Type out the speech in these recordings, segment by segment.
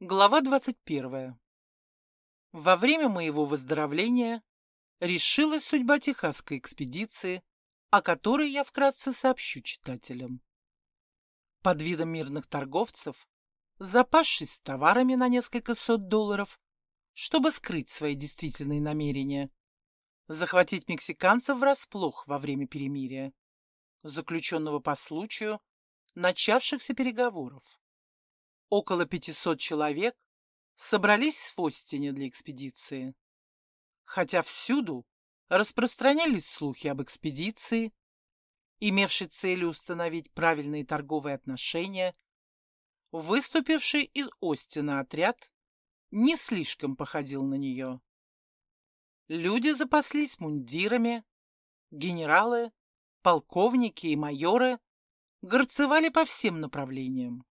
Глава 21. Во время моего выздоровления решилась судьба техасской экспедиции, о которой я вкратце сообщу читателям. Под видом мирных торговцев, запасшись товарами на несколько сот долларов, чтобы скрыть свои действительные намерения, захватить мексиканцев врасплох во время перемирия, заключенного по случаю начавшихся переговоров около 500 человек собрались в Остине для экспедиции. Хотя всюду распространялись слухи об экспедиции, имевшей целью установить правильные торговые отношения, выступивший из Остина отряд не слишком походил на нее. Люди запаслись мундирами, генералы, полковники и майоры горцевали по всем направлениям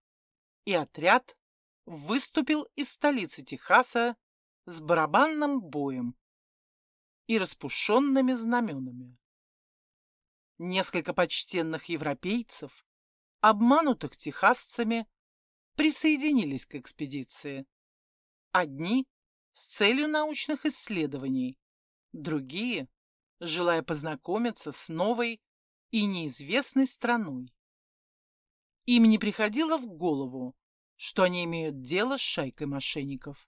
и отряд выступил из столицы Техаса с барабанным боем и распушенными знаменами. Несколько почтенных европейцев, обманутых техасцами, присоединились к экспедиции. Одни с целью научных исследований, другие, желая познакомиться с новой и неизвестной страной. Им не приходило в голову, что они имеют дело с шайкой мошенников,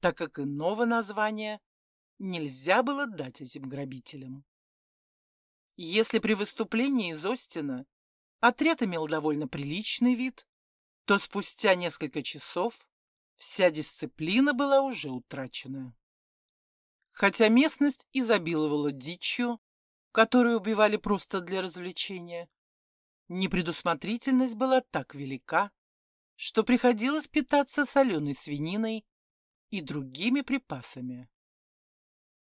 так как иного названия нельзя было дать этим грабителям. Если при выступлении из Остина отряд имел довольно приличный вид, то спустя несколько часов вся дисциплина была уже утрачена. Хотя местность изобиловала дичью, которую убивали просто для развлечения, Непредусмотрительность была так велика, что приходилось питаться соленой свининой и другими припасами.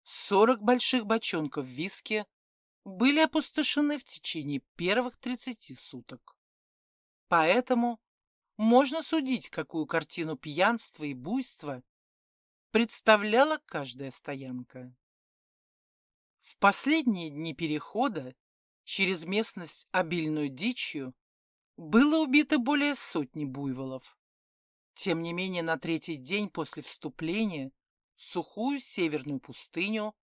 Сорок больших бочонков виски были опустошены в течение первых тридцати суток. Поэтому можно судить, какую картину пьянства и буйства представляла каждая стоянка. В последние дни перехода через местность, обильную дичью, было убито более сотни буйволов. Тем не менее, на третий день после вступления в сухую северную пустыню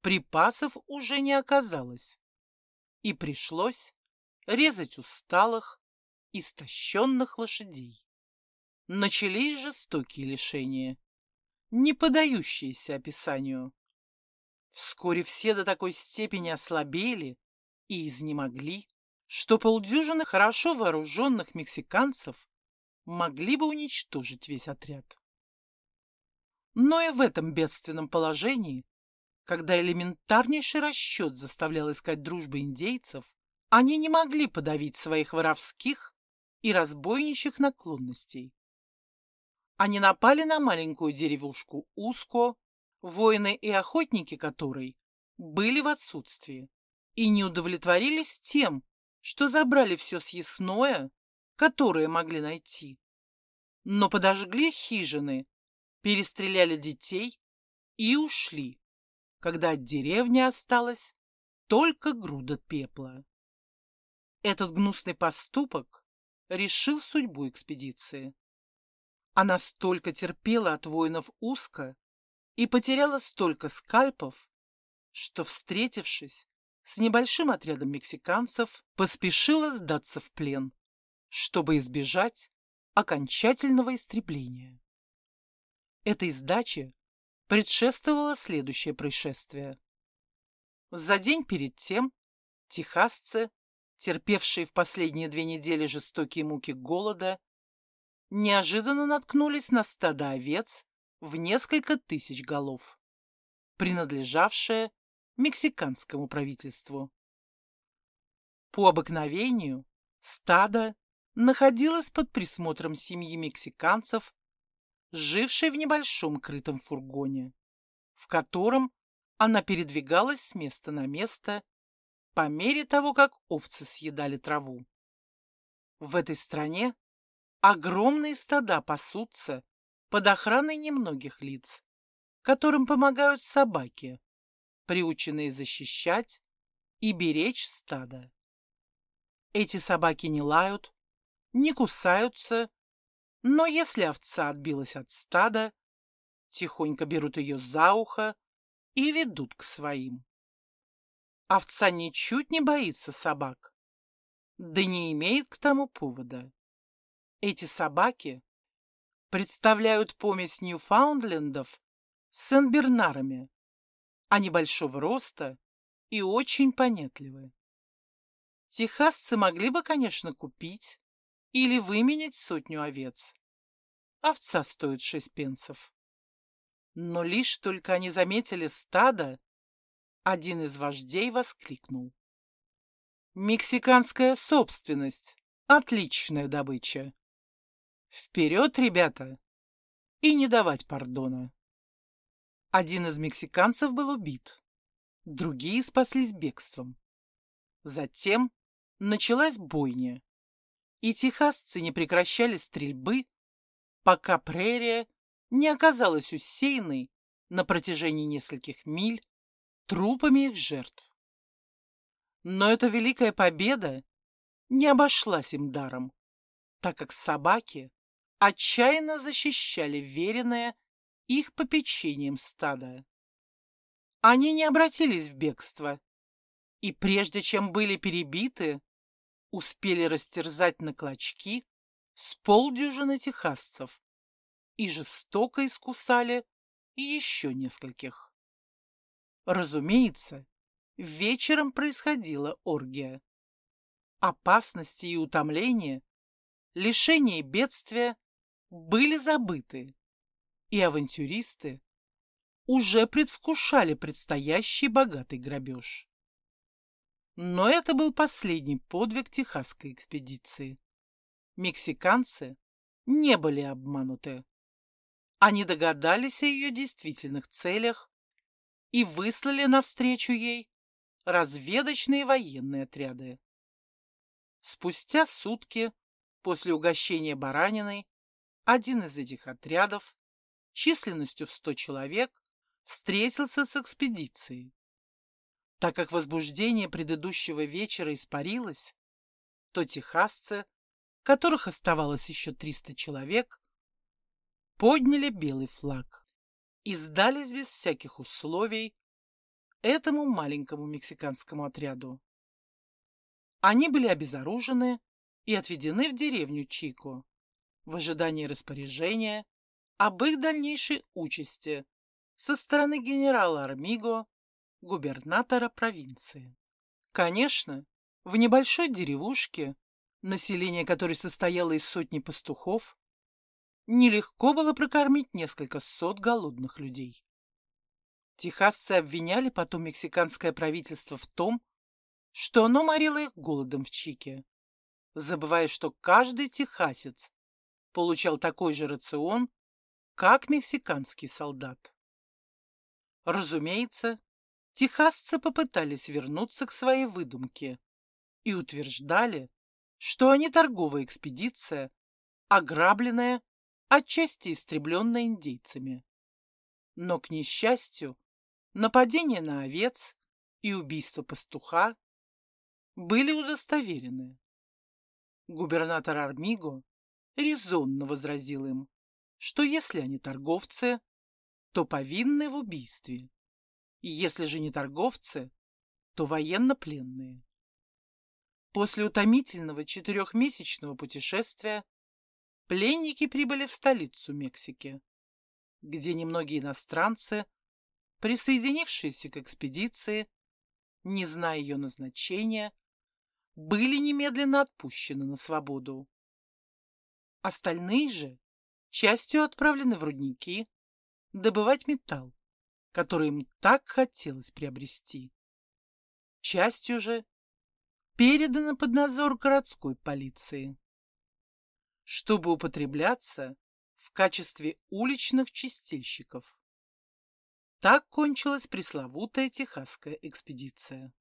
припасов уже не оказалось, и пришлось резать усталых, истощенных лошадей. Начались жестокие лишения, не подающиеся описанию. Вскоре все до такой степени ослабели, и изнемогли, что полдюжины хорошо вооруженных мексиканцев могли бы уничтожить весь отряд. Но и в этом бедственном положении, когда элементарнейший расчет заставлял искать дружбы индейцев, они не могли подавить своих воровских и разбойничьих наклонностей. Они напали на маленькую деревушку Уско, воины и охотники которой были в отсутствии и не удовлетворились тем, что забрали все съестное, которое могли найти. Но подожгли хижины, перестреляли детей и ушли, когда от деревни осталась только груда пепла. Этот гнусный поступок решил судьбу экспедиции. Она столько терпела от воинов узко и потеряла столько скальпов, что, встретившись с небольшим отрядом мексиканцев поспешила сдаться в плен, чтобы избежать окончательного истребления. Этой сдаче предшествовало следующее происшествие. За день перед тем техасцы, терпевшие в последние две недели жестокие муки голода, неожиданно наткнулись на стадо овец в несколько тысяч голов, принадлежавшее мексиканскому правительству. По обыкновению стадо находилось под присмотром семьи мексиканцев, жившей в небольшом крытом фургоне, в котором она передвигалась с места на место по мере того, как овцы съедали траву. В этой стране огромные стада пасутся под охраной немногих лиц, которым помогают собаки, приученные защищать и беречь стадо. Эти собаки не лают, не кусаются Но если овца отбилась от стада, тихонько берут ее за ухо и ведут к своим. Овца ничуть не боится собак, да не имеет к тому повода. Эти собаки представляют помесь Ньюфаундлендов с Сен-Бернарами. Они большого роста и очень понятливы. Техасцы могли бы, конечно, купить или выменять сотню овец. Овца стоит шесть пенсов. Но лишь только они заметили стадо, один из вождей воскликнул. «Мексиканская собственность! Отличная добыча! Вперед, ребята! И не давать пардона!» Один из мексиканцев был убит, другие спаслись бегством. Затем началась бойня, и техасцы не прекращали стрельбы, пока прерия не оказалась усеянной на протяжении нескольких миль трупами их жертв. Но эта великая победа не обошлась им даром, так как собаки отчаянно защищали веренное их попечением стада. Они не обратились в бегство, и прежде чем были перебиты, успели растерзать на клочки с полдюжины техасцев и жестоко искусали еще нескольких. Разумеется, вечером происходила оргия. Опасности и утомления, лишения и бедствия были забыты, и авантюристы уже предвкушали предстоящий богатый грабеж. Но это был последний подвиг техасской экспедиции. Мексиканцы не были обмануты. Они догадались о ее действительных целях и выслали навстречу ей разведочные военные отряды. Спустя сутки после угощения бараниной один из этих отрядов численностью в сто человек встретился с экспедицией так как возбуждение предыдущего вечера испарилось, то техасцы, которых оставалось еще 300 человек, подняли белый флаг и сдались без всяких условий этому маленькому мексиканскому отряду. Они были обезоружены и отведены в деревню Чико в ожидании распоряжения об их дальнейшей участи со стороны генерала Армиго губернатора провинции. Конечно, в небольшой деревушке, население которой состояло из сотни пастухов, нелегко было прокормить несколько сот голодных людей. Техасцы обвиняли потом мексиканское правительство в том, что оно морило их голодом в Чике, забывая, что каждый техасец получал такой же рацион, как мексиканский солдат. Разумеется, техасцы попытались вернуться к своей выдумке и утверждали, что они торговая экспедиция, ограбленная, отчасти истребленная индейцами. Но, к несчастью, нападение на овец и убийство пастуха были удостоверены. Губернатор Армиго резонно возразил им, что если они торговцы, то повинны в убийстве. Если же не торговцы, то военнопленные. После утомительного четырехмесячного путешествия пленники прибыли в столицу Мексики, где немногие иностранцы, присоединившиеся к экспедиции, не зная ее назначения, были немедленно отпущены на свободу. Остальные же частью отправлены в рудники добывать металл, который им так хотелось приобрести. Частью же передано под надзор городской полиции, чтобы употребляться в качестве уличных чистильщиков. Так кончилась пресловутая техасская экспедиция.